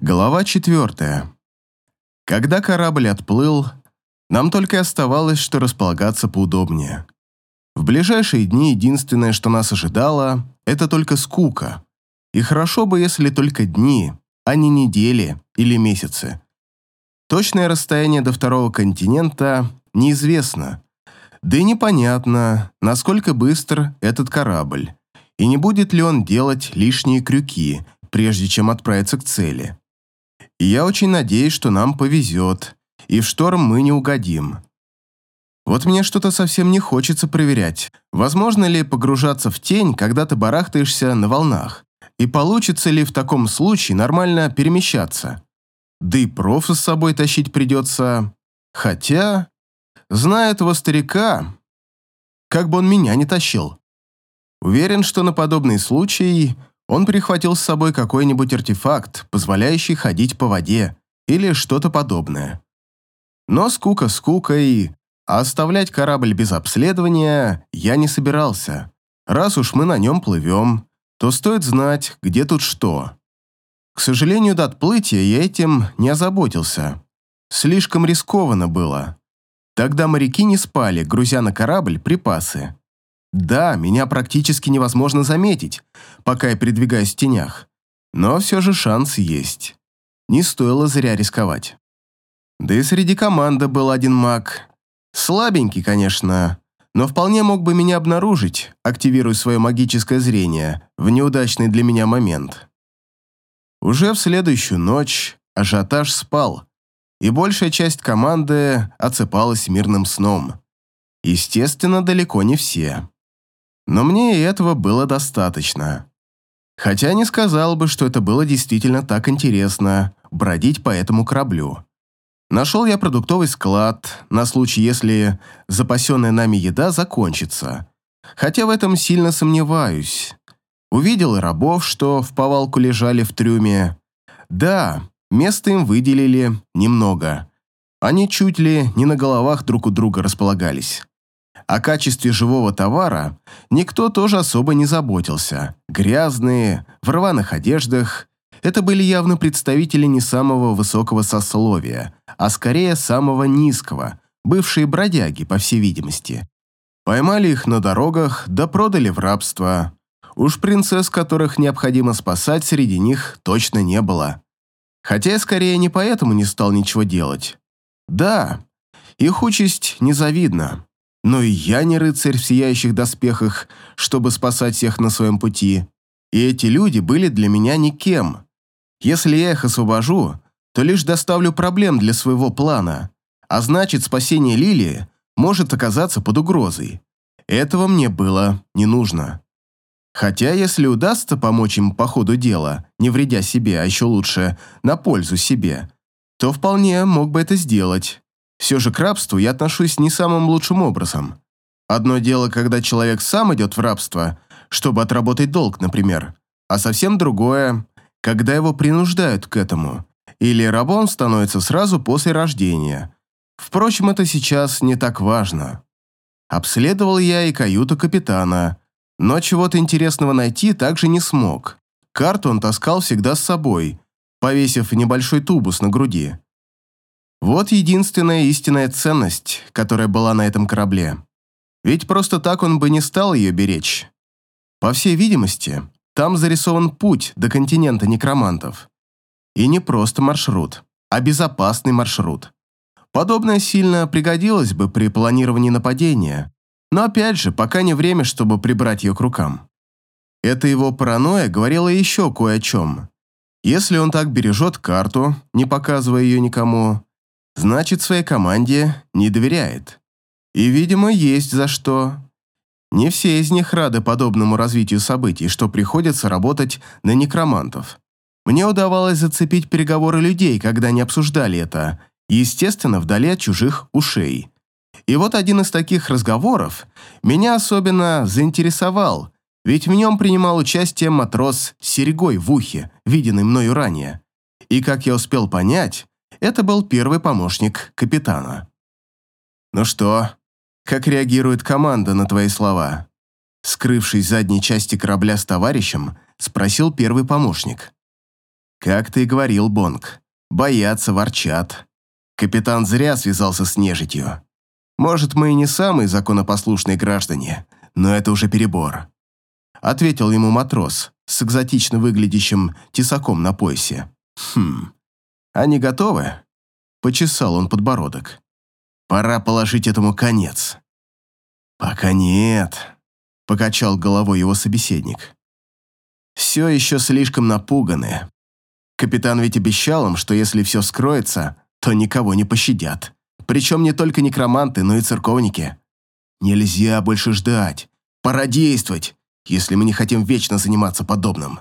Глава четвертая. Когда корабль отплыл, нам только оставалось, что располагаться поудобнее. В ближайшие дни единственное, что нас ожидало, это только скука. И хорошо бы, если только дни, а не недели или месяцы. Точное расстояние до второго континента неизвестно. Да и непонятно, насколько быстр этот корабль, и не будет ли он делать лишние крюки, прежде чем отправиться к цели. И я очень надеюсь, что нам повезет, и в шторм мы не угодим. Вот мне что-то совсем не хочется проверять, возможно ли погружаться в тень, когда ты барахтаешься на волнах, и получится ли в таком случае нормально перемещаться. Да и профы с собой тащить придется. Хотя, зная этого старика, как бы он меня не тащил. Уверен, что на подобный случай он прихватил с собой какой-нибудь артефакт, позволяющий ходить по воде, или что-то подобное. Но скука скукой, а оставлять корабль без обследования я не собирался. Раз уж мы на нем плывем, то стоит знать, где тут что. К сожалению, до отплытия я этим не озаботился. Слишком рискованно было. Тогда моряки не спали, грузя на корабль припасы. Да, меня практически невозможно заметить, пока я передвигаюсь в тенях. Но все же шанс есть. Не стоило зря рисковать. Да и среди команды был один маг. Слабенький, конечно, но вполне мог бы меня обнаружить, активируя свое магическое зрение в неудачный для меня момент. Уже в следующую ночь ажиотаж спал, и большая часть команды отсыпалась мирным сном. Естественно, далеко не все. Но мне и этого было достаточно. Хотя не сказал бы, что это было действительно так интересно бродить по этому кораблю. Нашел я продуктовый склад на случай, если запасенная нами еда закончится. Хотя в этом сильно сомневаюсь. Увидел рабов, что в повалку лежали в трюме. Да, места им выделили немного. Они чуть ли не на головах друг у друга располагались. О качестве живого товара никто тоже особо не заботился. Грязные, в рваных одеждах – это были явно представители не самого высокого сословия, а скорее самого низкого, бывшие бродяги, по всей видимости. Поймали их на дорогах, да продали в рабство. Уж принцесс, которых необходимо спасать, среди них точно не было. Хотя я скорее не поэтому не стал ничего делать. Да, их участь незавидна. Но и я не рыцарь в сияющих доспехах, чтобы спасать всех на своем пути. И эти люди были для меня никем. Если я их освобожу, то лишь доставлю проблем для своего плана, а значит, спасение Лилии может оказаться под угрозой. Этого мне было не нужно. Хотя, если удастся помочь им по ходу дела, не вредя себе, а еще лучше, на пользу себе, то вполне мог бы это сделать. Все же к рабству я отношусь не самым лучшим образом. Одно дело, когда человек сам идет в рабство, чтобы отработать долг, например, а совсем другое, когда его принуждают к этому, или рабом становится сразу после рождения. Впрочем, это сейчас не так важно. Обследовал я и каюту капитана, но чего-то интересного найти также не смог. Карту он таскал всегда с собой, повесив небольшой тубус на груди. Вот единственная истинная ценность, которая была на этом корабле. Ведь просто так он бы не стал ее беречь. По всей видимости, там зарисован путь до континента некромантов. И не просто маршрут, а безопасный маршрут. Подобное сильно пригодилось бы при планировании нападения, но опять же, пока не время, чтобы прибрать ее к рукам. Эта его паранойя говорила еще кое о чем. Если он так бережет карту, не показывая ее никому, значит, своей команде не доверяет. И, видимо, есть за что. Не все из них рады подобному развитию событий, что приходится работать на некромантов. Мне удавалось зацепить переговоры людей, когда они обсуждали это, естественно, вдали от чужих ушей. И вот один из таких разговоров меня особенно заинтересовал, ведь в нем принимал участие матрос с серьгой в ухе, виденный мною ранее. И, как я успел понять, это был первый помощник капитана. «Ну что, как реагирует команда на твои слова?» Скрывшись в задней части корабля с товарищем, спросил первый помощник. Как ты и говорил, Бонг, боятся, ворчат. Капитан зря связался с нежитью. Может, мы и не самые законопослушные граждане, но это уже перебор. Ответил ему матрос с экзотично выглядящим тесаком на поясе. Хм, они готовы? Почесал он подбородок. Пора положить этому конец. Пока нет, покачал головой его собеседник. Все еще слишком напуганы. Капитан ведь обещал им, что если все скроется, то никого не пощадят. Причем не только некроманты, но и церковники. Нельзя больше ждать. Пора действовать, если мы не хотим вечно заниматься подобным.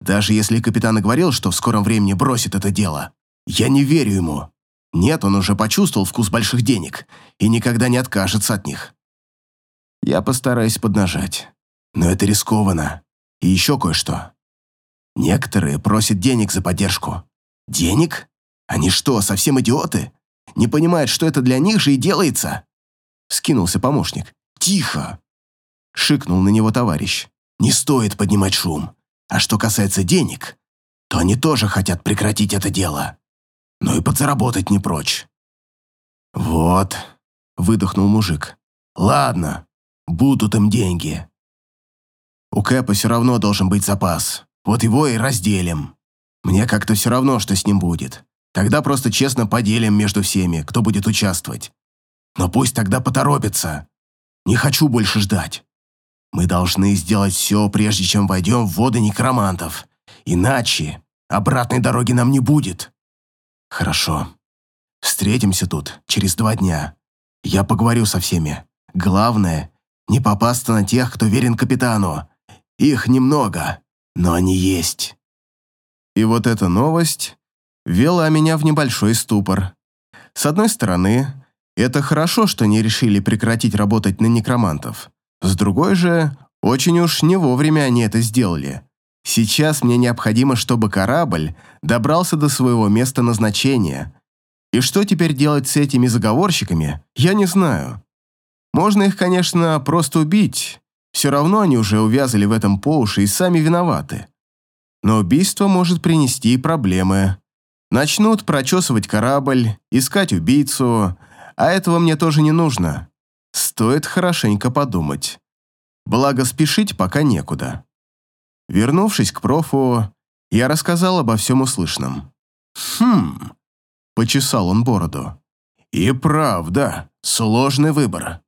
Даже если капитан и говорил, что в скором времени бросит это дело, я не верю ему. Нет, он уже почувствовал вкус больших денег и никогда не откажется от них. Я постараюсь поднажать. Но это рискованно. И еще кое-что. Некоторые просят денег за поддержку. Денег? Они что, совсем идиоты? Не понимают, что это для них же и делается? Скинулся помощник. Тихо! Шикнул на него товарищ. Не стоит поднимать шум. А что касается денег, то они тоже хотят прекратить это дело. Но и подзаработать не прочь. Вот, выдохнул мужик. Ладно, будут им деньги. У Кэпа все равно должен быть запас. Вот его и разделим. Мне как-то все равно, что с ним будет. Тогда просто честно поделим между всеми, кто будет участвовать. Но пусть тогда поторопится. Не хочу больше ждать. Мы должны сделать все, прежде чем войдем в воды некромантов. Иначе обратной дороги нам не будет. Хорошо. Встретимся тут через два дня. Я поговорю со всеми. Главное, не попасться на тех, кто верен капитану. Их немного, но они есть. И вот эта новость ввела меня в небольшой ступор. С одной стороны, это хорошо, что не решили прекратить работать на некромантов. С другой же, очень уж не вовремя они это сделали. Сейчас мне необходимо, чтобы корабль добрался до своего места назначения. И что теперь делать с этими заговорщиками, я не знаю. Можно их, конечно, просто убить. Все равно они уже увязали в этом по уши и сами виноваты. Но убийство может принести и проблемы. Начнут прочесывать корабль, искать убийцу, а этого мне тоже не нужно. Стоит хорошенько подумать. Благо, спешить пока некуда. Вернувшись к профу, я рассказал обо всем услышанном. «Хм...» — почесал он бороду. «И правда, сложный выбор.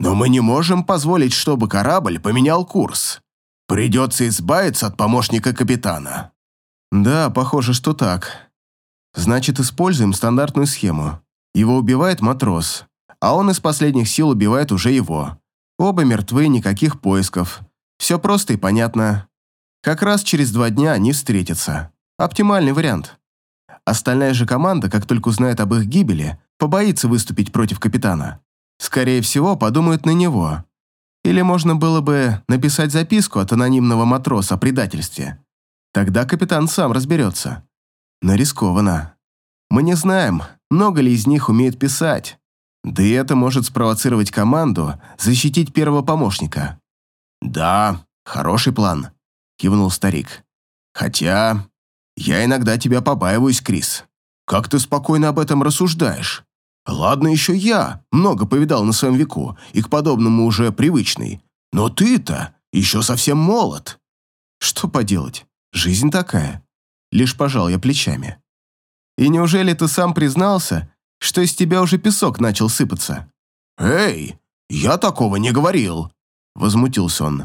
Но мы не можем позволить, чтобы корабль поменял курс. Придется избавиться от помощника капитана». «Да, похоже, что так. Значит, используем стандартную схему. Его убивает матрос, а он из последних сил убивает уже его. Оба мертвы, никаких поисков. Все просто и понятно. Как раз через два дня они встретятся. Оптимальный вариант. Остальная же команда, как только узнает об их гибели, побоится выступить против капитана. Скорее всего, подумают на него. Или можно было бы написать записку от анонимного матроса о предательстве. Тогда капитан сам разберется. Но рискованно. Мы не знаем, много ли из них умеют писать. Да и это может спровоцировать команду защитить первого помощника. «Да, хороший план», — кивнул старик. «Хотя я иногда тебя побаиваюсь, Крис. Как ты спокойно об этом рассуждаешь? Ладно, еще я много повидал на своем веку и к подобному уже привычный. Но ты-то еще совсем молод». «Что поделать? Жизнь такая». Лишь пожал я плечами. «И неужели ты сам признался, что из тебя уже песок начал сыпаться?» «Эй, я такого не говорил», — возмутился он.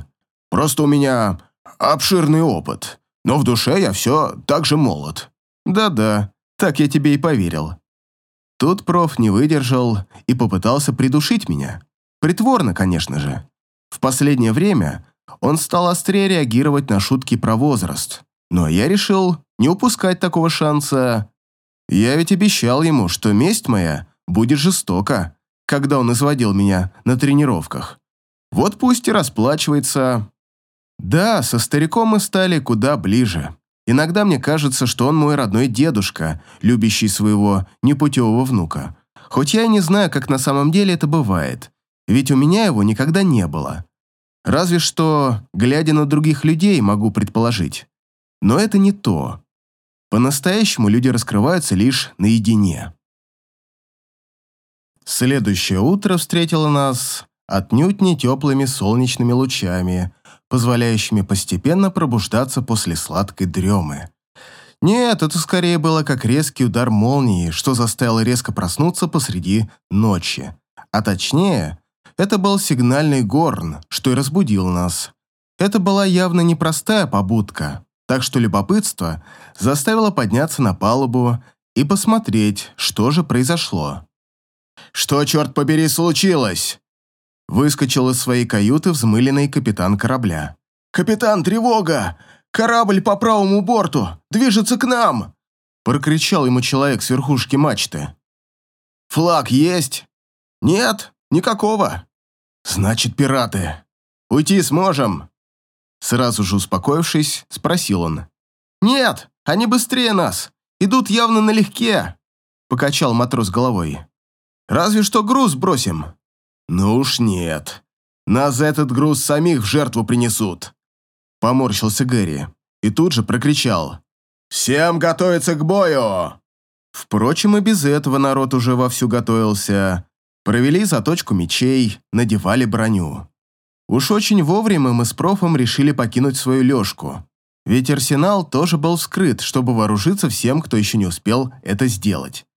«Просто у меня обширный опыт, но в душе я все так же молод». «Да-да, так я тебе и поверил». Тут проф не выдержал и попытался придушить меня. Притворно, конечно же. В последнее время он стал острее реагировать на шутки про возраст. Но я решил не упускать такого шанса я ведь обещал ему, что месть моя будет жестока, когда он изводил меня на тренировках. Вот пусть и расплачивается. Да, со стариком мы стали куда ближе. Иногда мне кажется, что он мой родной дедушка, любящий своего непутевого внука. Хоть я и не знаю, как на самом деле это бывает, ведь у меня его никогда не было. Разве что, глядя на других людей, могу предположить. Но это не то. По-настоящему люди раскрываются лишь наедине. Следующее утро встретило нас отнюдь не теплыми солнечными лучами, позволяющими постепенно пробуждаться после сладкой дремы. Нет, это скорее было как резкий удар молнии, что заставило резко проснуться посреди ночи. А точнее, это был сигнальный горн, что и разбудил нас. Это была явно непростая побудка, так что любопытство заставило подняться на палубу и посмотреть, что же произошло. «Что, черт побери, случилось?» Выскочил из своей каюты взмыленный капитан корабля. «Капитан, тревога! Корабль по правому борту! Движется к нам!» Прокричал ему человек с верхушки мачты. «Флаг есть?» «Нет, никакого». «Значит, пираты. Уйти сможем?» Сразу же успокоившись, спросил он. «Нет, они быстрее нас. Идут явно налегке», — покачал матрос головой. «Разве что груз бросим». «Ну уж нет. Нас за этот груз самих в жертву принесут». Поморщился Гэри и тут же прокричал. «Всем готовиться к бою!» Впрочем, и без этого народ уже вовсю готовился. Провели заточку мечей, надевали броню. Уж очень вовремя мы с профом решили покинуть свою лёжку. Ведь арсенал тоже был вскрыт, чтобы вооружиться всем, кто еще не успел это сделать.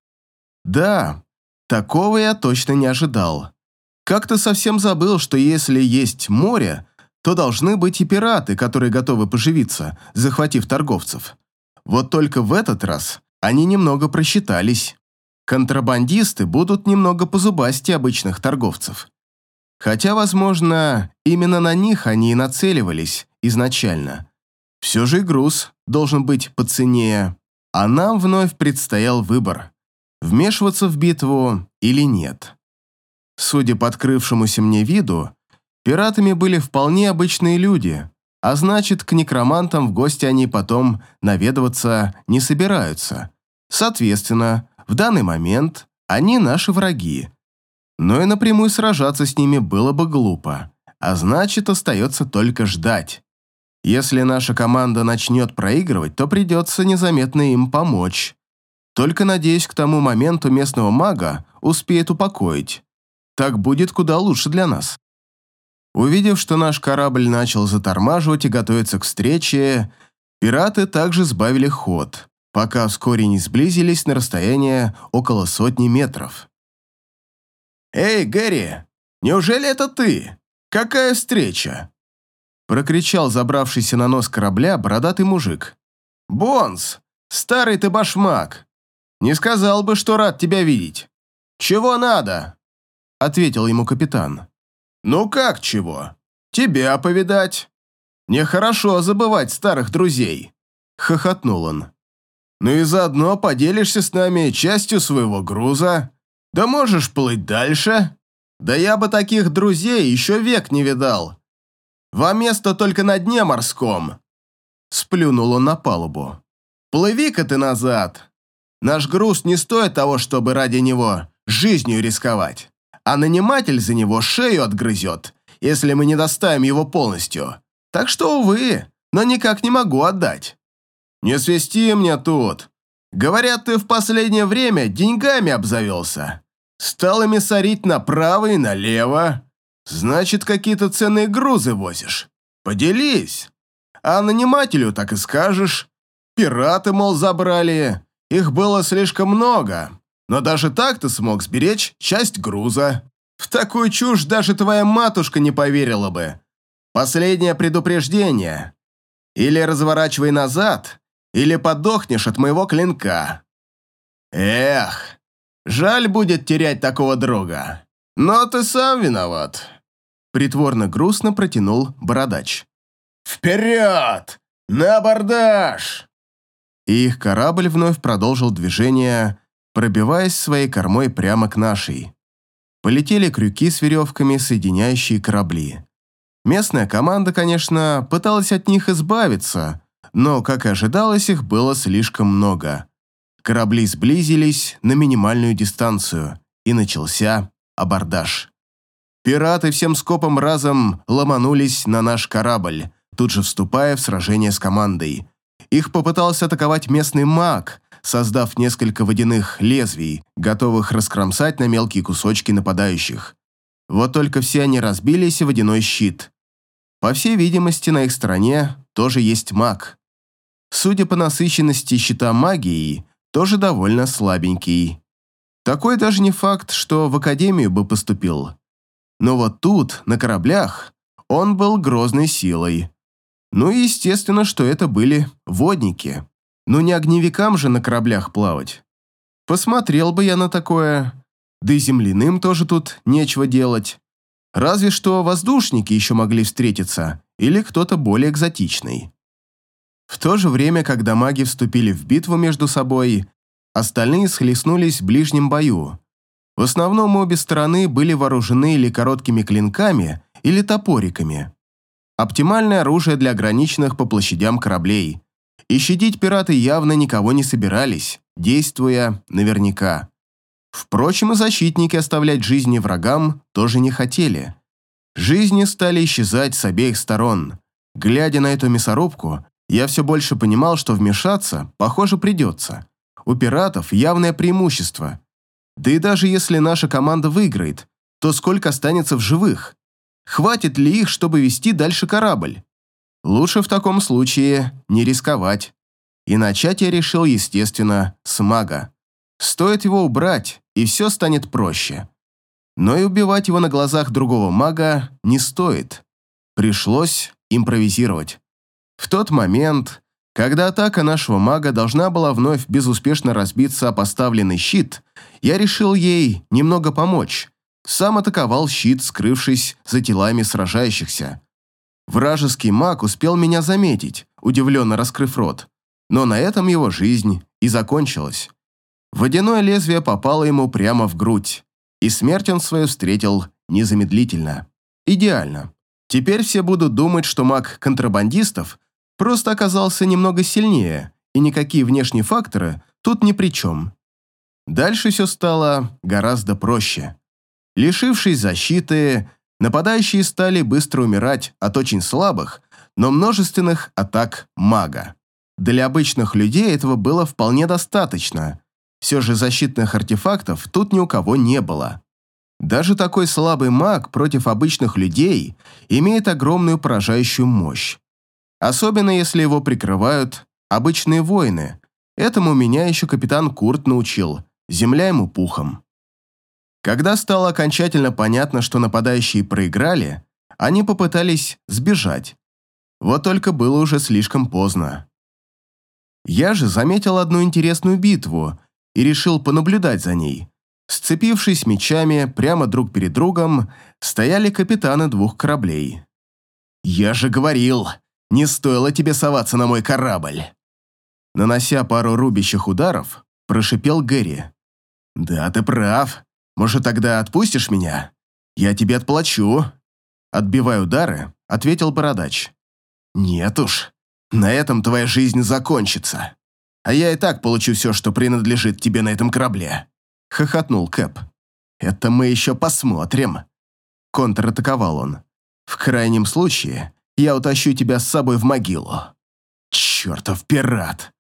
Да, такого я точно не ожидал. Как-то совсем забыл, что если есть море, то должны быть и пираты, которые готовы поживиться, захватив торговцев. Вот только в этот раз они немного просчитались. Контрабандисты будут немного позубасти обычных торговцев. Хотя, возможно, именно на них они и нацеливались изначально. Все же и груз должен быть по цене, а нам вновь предстоял выбор – вмешиваться в битву или нет. Судя по открывшемуся мне виду, Пиратами были вполне обычные люди, а значит, к некромантам в гости они потом наведываться не собираются. Соответственно, в данный момент они наши враги. Но и напрямую сражаться с ними было бы глупо, а значит, остается только ждать. Если наша команда начнет проигрывать, то придется незаметно им помочь. Только, надеюсь, к тому моменту местного мага успеет упокоить. Так будет куда лучше для нас. Увидев, что наш корабль начал затормаживать и готовиться к встрече, пираты также сбавили ход, пока вскоре не сблизились на расстояние около сотни метров. «Эй, Гэри, неужели это ты? Какая встреча?» Прокричал забравшийся на нос корабля бородатый мужик. «Бонс, старый ты башмак! Не сказал бы, что рад тебя видеть. Чего надо?» Ответил ему капитан. «Ну как чего? Тебя повидать. Нехорошо забывать старых друзей», — хохотнул он. «Ну и заодно поделишься с нами частью своего груза. Да можешь плыть дальше. Да я бы таких друзей еще век не видал. Вам место только на дне морском». Сплюнул он на палубу. «Плыви-ка ты назад. Наш груз не стоит того, чтобы ради него жизнью рисковать а наниматель за него шею отгрызет, если мы не доставим его полностью. Так что, увы, но никак не могу отдать. Не свисти мне тут. Говорят, ты в последнее время деньгами обзавелся. Стал ими сорить направо и налево. Значит, какие-то ценные грузы возишь. Поделись. А нанимателю так и скажешь. Пираты, мол, забрали. Их было слишком много. Но даже так ты смог сберечь часть груза. В такую чушь даже твоя матушка не поверила бы. Последнее предупреждение. Или разворачивай назад, или подохнешь от моего клинка. Эх, жаль будет терять такого друга. Но ты сам виноват. Притворно грустно протянул бородач. «Вперед! На абордаж!» И их корабль вновь продолжил движение, пробиваясь своей кормой прямо к нашей. Полетели крюки с веревками, соединяющие корабли. Местная команда, конечно, пыталась от них избавиться, но, как и ожидалось, их было слишком много. Корабли сблизились на минимальную дистанцию, и начался абордаж. Пираты всем скопом разом ломанулись на наш корабль, тут же вступая в сражение с командой. их попытался атаковать местный маг, создав несколько водяных лезвий, готовых раскромсать на мелкие кусочки нападающих. Вот только все они разбились в водяной щит. По всей видимости, на их стороне тоже есть маг. Судя по насыщенности щита магией, тоже довольно слабенький. Такой даже не факт, что в академию бы поступил. Но вот тут, на кораблях, он был грозной силой. Ну и естественно, что это были водники. Ну не огневикам же на кораблях плавать. Посмотрел бы я на такое. Да и земляным тоже тут нечего делать. Разве что воздушники еще могли встретиться, или кто-то более экзотичный. В то же время, когда маги вступили в битву между собой, остальные схлестнулись в ближнем бою. В основном обе стороны были вооружены или короткими клинками, или топориками. Оптимальное оружие для ограниченных по площадям кораблей. И щадить пираты явно никого не собирались, действуя наверняка. Впрочем, и защитники оставлять жизни врагам тоже не хотели. Жизни стали исчезать с обеих сторон. Глядя на эту мясорубку, я все больше понимал, что вмешаться, похоже, придется. У пиратов явное преимущество. Да и даже если наша команда выиграет, то сколько останется в живых? Хватит ли их, чтобы вести дальше корабль? Лучше в таком случае не рисковать. И начать я решил, естественно, с мага. Стоит его убрать, и все станет проще. Но и убивать его на глазах другого мага не стоит. Пришлось импровизировать. В тот момент, когда атака нашего мага должна была вновь безуспешно разбиться о поставленный щит, я решил ей немного помочь. Сам атаковал щит, скрывшись за телами сражающихся. Вражеский маг успел меня заметить, удивленно раскрыв рот, но на этом его жизнь и закончилась. Водяное лезвие попало ему прямо в грудь, и смерть он свою встретил незамедлительно. Идеально. Теперь все будут думать, что маг контрабандистов просто оказался немного сильнее, и никакие внешние факторы тут ни при чем. Дальше все стало гораздо проще. Лишившись защиты, нападающие стали быстро умирать от очень слабых, но множественных атак мага. Для обычных людей этого было вполне достаточно. Все же защитных артефактов тут ни у кого не было. Даже такой слабый маг против обычных людей имеет огромную поражающую мощь. Особенно если его прикрывают обычные воины. Этому меня еще капитан Курт научил, земля ему пухом. Когда стало окончательно понятно, что нападающие проиграли, они попытались сбежать. Вот только было уже слишком поздно. Я же заметил одну интересную битву и решил понаблюдать за ней. Сцепившись мечами прямо друг перед другом, стояли капитаны двух кораблей. «Я же говорил, не стоило тебе соваться на мой корабль!» Нанося пару рубящих ударов, прошипел Гэри. «Да, ты прав. Может, тогда отпустишь меня? Я тебе отплачу». Отбивая удары, ответил Бородач. «Нет уж, на этом твоя жизнь закончится. А я и так получу все, что принадлежит тебе на этом корабле», — хохотнул Кэп. «Это мы еще посмотрим», — контратаковал он. «В крайнем случае, я утащу тебя с собой в могилу». «Чертов пират!»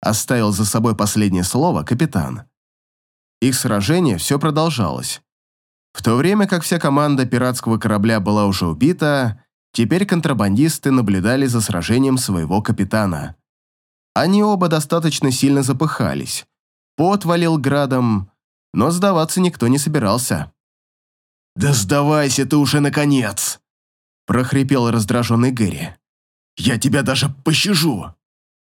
Оставил за собой последнее слово капитан. Их сражение все продолжалось. В то время как вся команда пиратского корабля была уже убита, теперь контрабандисты наблюдали за сражением своего капитана. Они оба достаточно сильно запыхались. Пот валил градом, но сдаваться никто не собирался. «Да сдавайся ты уже, наконец!» Прохрипел раздраженный Гэри. «Я тебя даже пощажу!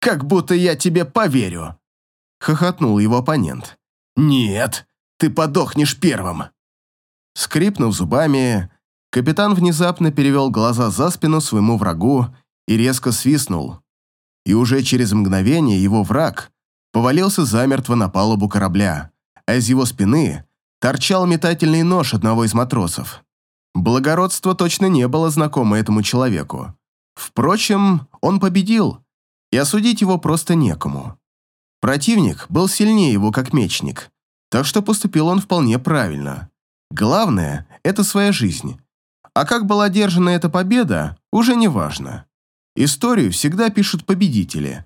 Как будто я тебе поверю!» Хохотнул его оппонент. «Нет, ты подохнешь первым!» Скрипнув зубами, капитан внезапно перевел глаза за спину своему врагу и резко свистнул. И уже через мгновение его враг повалился замертво на палубу корабля, а из его спины торчал метательный нож одного из матросов. Благородство точно не было знакомо этому человеку. Впрочем, он победил, и осудить его просто некому. Противник был сильнее его как мечник, так что поступил он вполне правильно. Главное – это своя жизнь. А как была одержана эта победа, уже не важно. Историю всегда пишут победители.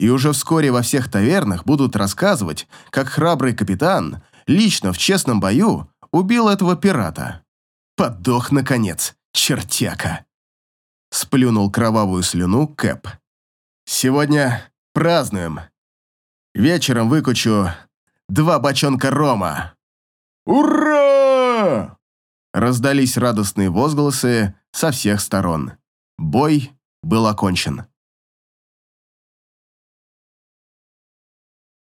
И уже вскоре во всех тавернах будут рассказывать, как храбрый капитан лично в честном бою убил этого пирата. Подох, наконец, чертяка. Сплюнул кровавую слюну Кэп. Сегодня празднуем. Вечером выкучу два бочонка рома. «Ура!» Раздались радостные возгласы со всех сторон. Бой был окончен.